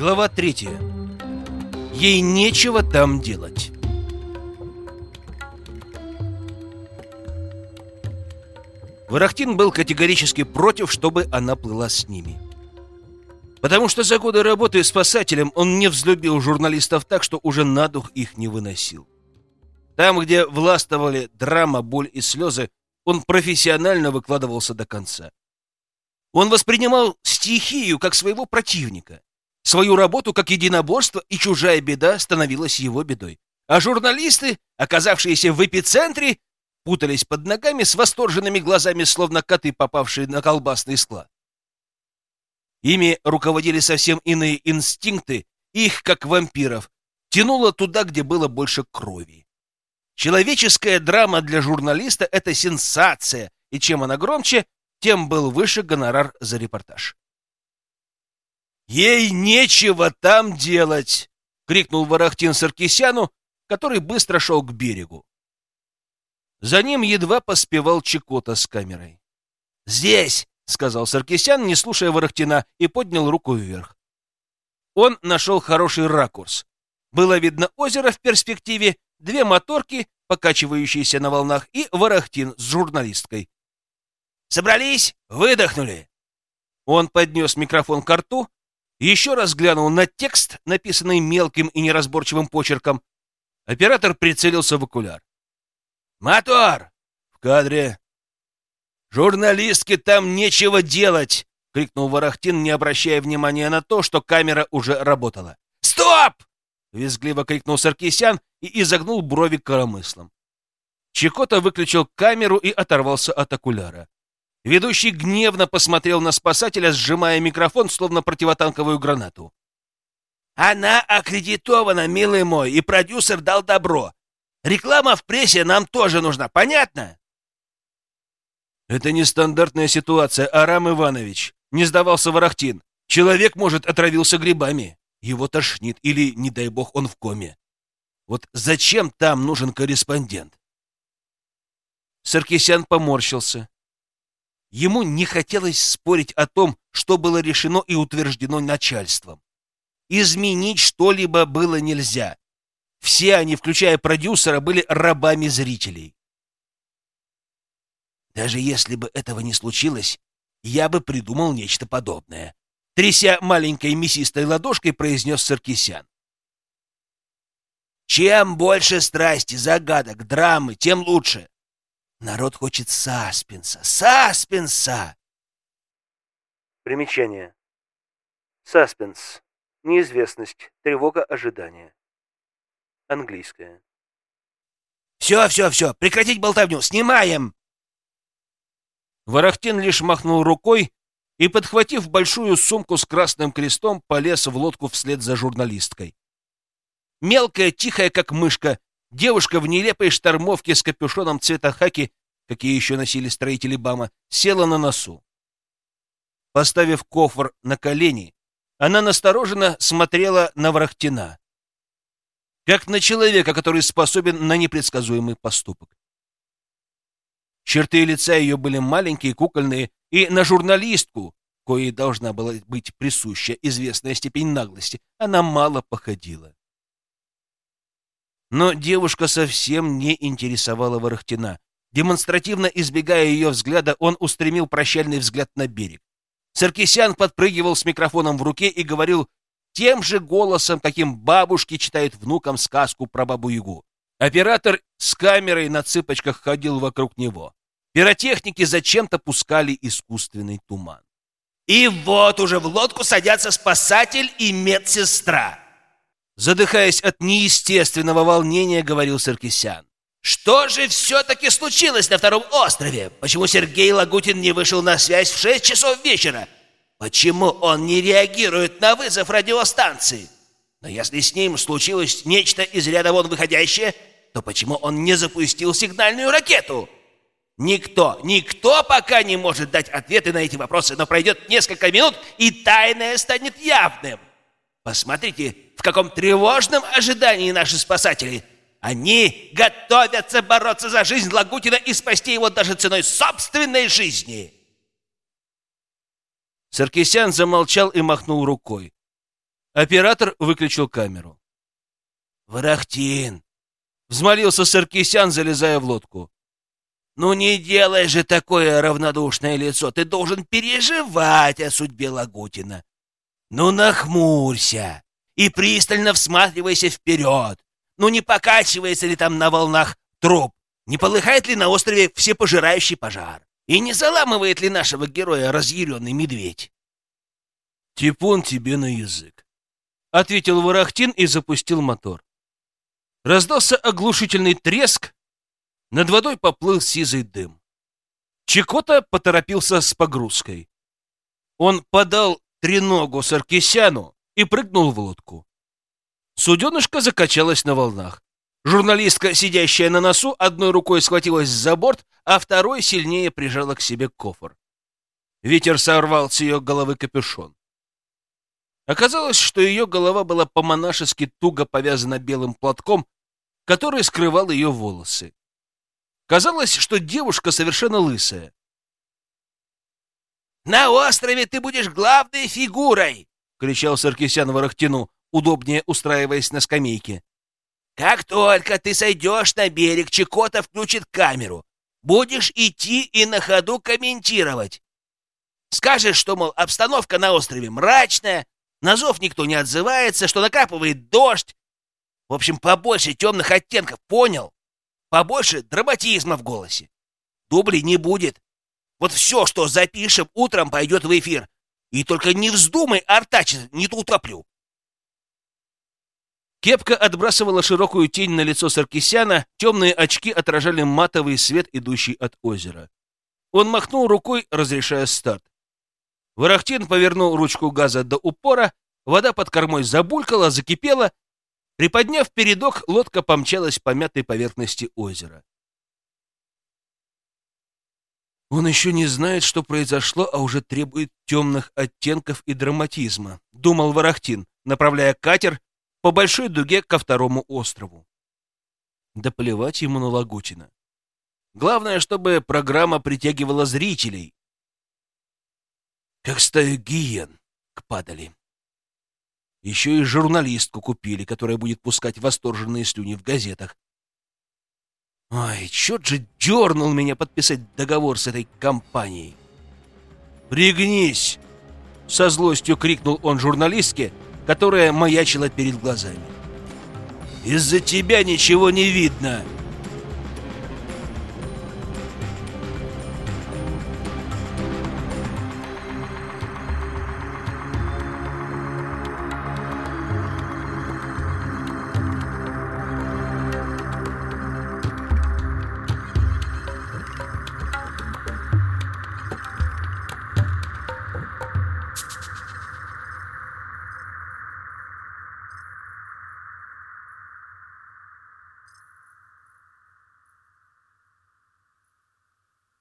Глава третья. Ей нечего там делать. Ворохтин был категорически против, чтобы она плыла с ними. Потому что за годы работы спасателем он не взлюбил журналистов так, что уже на дух их не выносил. Там, где властвовали драма, боль и слезы, он профессионально выкладывался до конца. Он воспринимал стихию как своего противника. Свою работу как единоборство, и чужая беда становилась его бедой. А журналисты, оказавшиеся в эпицентре, путались под ногами с восторженными глазами, словно коты, попавшие на колбасный склад. Ими руководили совсем иные инстинкты, их, как вампиров, тянуло туда, где было больше крови. Человеческая драма для журналиста — это сенсация, и чем она громче, тем был выше гонорар за репортаж. «Ей нечего там делать!» — крикнул Ворохтин Саркисяну, который быстро шел к берегу. За ним едва поспевал Чекота с камерой. «Здесь!» — сказал Саркисян, не слушая Ворохтина, и поднял руку вверх. Он нашел хороший ракурс. Было видно озеро в перспективе, две моторки, покачивающиеся на волнах, и Ворохтин с журналисткой. «Собрались? Выдохнули!» Он поднес микрофон к рту, еще раз глянул на текст, написанный мелким и неразборчивым почерком. Оператор прицелился в окуляр. «Мотор!» «В кадре!» «Журналистке там нечего делать!» — крикнул Ворохтин, не обращая внимания на то, что камера уже работала. «Стоп!» — визгливо крикнул Саркисян и изогнул брови коромыслом. Чекота выключил камеру и оторвался от окуляра. Ведущий гневно посмотрел на спасателя, сжимая микрофон, словно противотанковую гранату. «Она аккредитована, милый мой, и продюсер дал добро. Реклама в прессе нам тоже нужна, понятно?» «Это нестандартная ситуация, Арам Иванович», — не сдавался Ворохтин. «Человек, может, отравился грибами. Его тошнит, или, не дай бог, он в коме. Вот зачем там нужен корреспондент?» Саркисян поморщился. Ему не хотелось спорить о том, что было решено и утверждено начальством. Изменить что-либо было нельзя. Все они, включая продюсера, были рабами зрителей. Даже если бы этого не случилось, я бы придумал нечто подобное. Тряся маленькой мясистой ладошкой, произнес Саркисян. Чем больше страсти, загадок, драмы, тем лучше. Народ хочет саспенса, саспенса! Примечание. Саспенс. Неизвестность, тревога ожидания. Английское. Все, все, все, прекратить болтовню, снимаем! Ворохтин лишь махнул рукой и, подхватив большую сумку с красным крестом, полез в лодку вслед за журналисткой. Мелкая, тихая, как мышка, Девушка в нелепой штормовке с капюшоном цвета хаки, какие еще носили строители БАМа, села на носу. Поставив кофр на колени, она настороженно смотрела на Врахтина, как на человека, который способен на непредсказуемый поступок. Черты лица ее были маленькие, кукольные, и на журналистку, коей должна была быть присуща известная степень наглости, она мало походила. Но девушка совсем не интересовала Ворохтина. Демонстративно избегая ее взгляда, он устремил прощальный взгляд на берег. Саркисян подпрыгивал с микрофоном в руке и говорил тем же голосом, каким бабушки читают внукам сказку про Бабу-Ягу. Оператор с камерой на цыпочках ходил вокруг него. Пиротехники зачем-то пускали искусственный туман. И вот уже в лодку садятся спасатель и медсестра. Задыхаясь от неестественного волнения, говорил Саркисян. Что же все-таки случилось на втором острове? Почему Сергей Лагутин не вышел на связь в шесть часов вечера? Почему он не реагирует на вызов радиостанции? Но если с ним случилось нечто из ряда вон выходящее, то почему он не запустил сигнальную ракету? Никто, никто пока не может дать ответы на эти вопросы, но пройдет несколько минут, и тайное станет явным. Посмотрите, в каком тревожном ожидании наши спасатели. Они готовятся бороться за жизнь Лагутина и спасти его даже ценой собственной жизни. Саркисян замолчал и махнул рукой. Оператор выключил камеру. «Варахтин!» — взмолился Саркисян, залезая в лодку. «Ну не делай же такое равнодушное лицо! Ты должен переживать о судьбе Лагутина! Ну нахмурься и пристально всматривайся вперед! Ну не покачивается ли там на волнах труп? Не полыхает ли на острове всепожирающий пожар? И не заламывает ли нашего героя разъяренный медведь?» «Типун тебе на язык», — ответил Ворохтин и запустил мотор. Раздался оглушительный треск, над водой поплыл сизый дым. Чекота поторопился с погрузкой. Он подал треногу Саркисяну и прыгнул в лодку. Суденышко закачалось на волнах. Журналистка, сидящая на носу, одной рукой схватилась за борт, а второй сильнее прижала к себе кофр. Ветер сорвал с ее головы капюшон. Оказалось, что ее голова была по-монашески туго повязана белым платком, который скрывал ее волосы. Казалось, что девушка совершенно лысая. «На острове ты будешь главной фигурой!» — кричал Саркисян Ворохтину, удобнее устраиваясь на скамейке. «Как только ты сойдешь на берег, Чекота включит камеру. Будешь идти и на ходу комментировать. Скажешь, что, мол, обстановка на острове мрачная, на зов никто не отзывается, что накапывает дождь. В общем, побольше темных оттенков, понял? Побольше драматизма в голосе. Дублей не будет. Вот все, что запишем, утром пойдет в эфир. И только не вздумай артачить, не то утоплю. Кепка отбрасывала широкую тень на лицо Саркисяна, темные очки отражали матовый свет, идущий от озера. Он махнул рукой, разрешая старт. Ворохтин повернул ручку газа до упора, вода под кормой забулькала, закипела. Приподняв передок, лодка помчалась по мятой поверхности озера. Он еще не знает, что произошло, а уже требует темных оттенков и драматизма, думал Ворохтин, направляя катер по большой дуге ко второму острову. Да плевать ему на Лагутина. Главное, чтобы программа притягивала зрителей, как стаю гиен к падали. Еще и журналистку купили, которая будет пускать восторженные слюни в газетах. Ой, черт же дернул меня подписать договор с этой компанией. «Пригнись!» — со злостью крикнул он журналистке, которая маячила перед глазами. «Из-за тебя ничего не видно!»